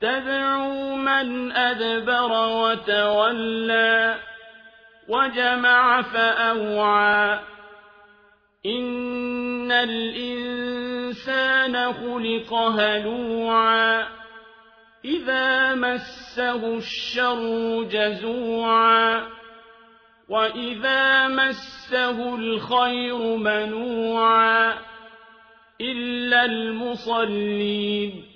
تدعو من أدبر وتولى وجمع فأوعى. إن الإنسان خلق هلوعا. إذا مسه الشر جزوعا. وإذا مسه الخير منوعا. إلا المصلين.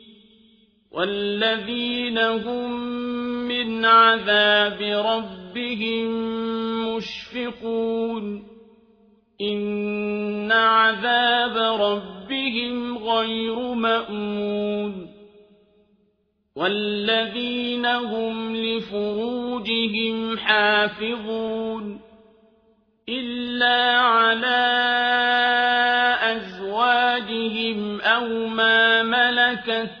والذين هم من عذاب ربهم مشفقون إن عذاب ربهم غير مأمون والذين هم لفروجهم حافظون إلا على أزواجهم أو ما ملكت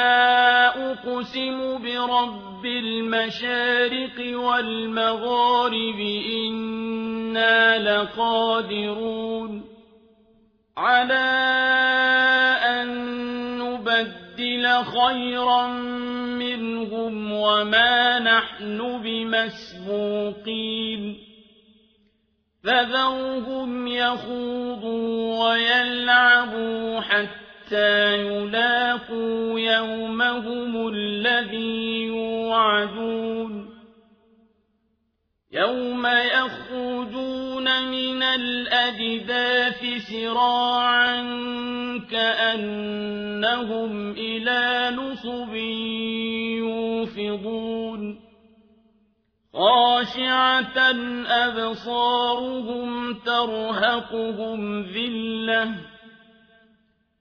أقسم برب المشارق والمغارب إنا لقادرون على أن نُبَدِّلَ خَيْرًا مِّنْهُمْ وَمَا نَحْنُ بِمَسْبُوقِينَ فَذَرْهُمْ يَخُوضُوا وَيَلْعَبُوا حَتَّىٰ يُلَاقُوا يَوْمَهُمُ الَّذِي يُوعَدُونَ يَوْمَ يَخْرُجُونَ مِنَ الْأَجْدَاثِ سِرَاعًا كَأَنَّهُمْ إِلَىٰ نُصُبٍ يُوفِضُونَ خَاشِعَةً أَبْصَارُهُمْ تَرْهَقُهُمْ ذِلَّةٌ ۚ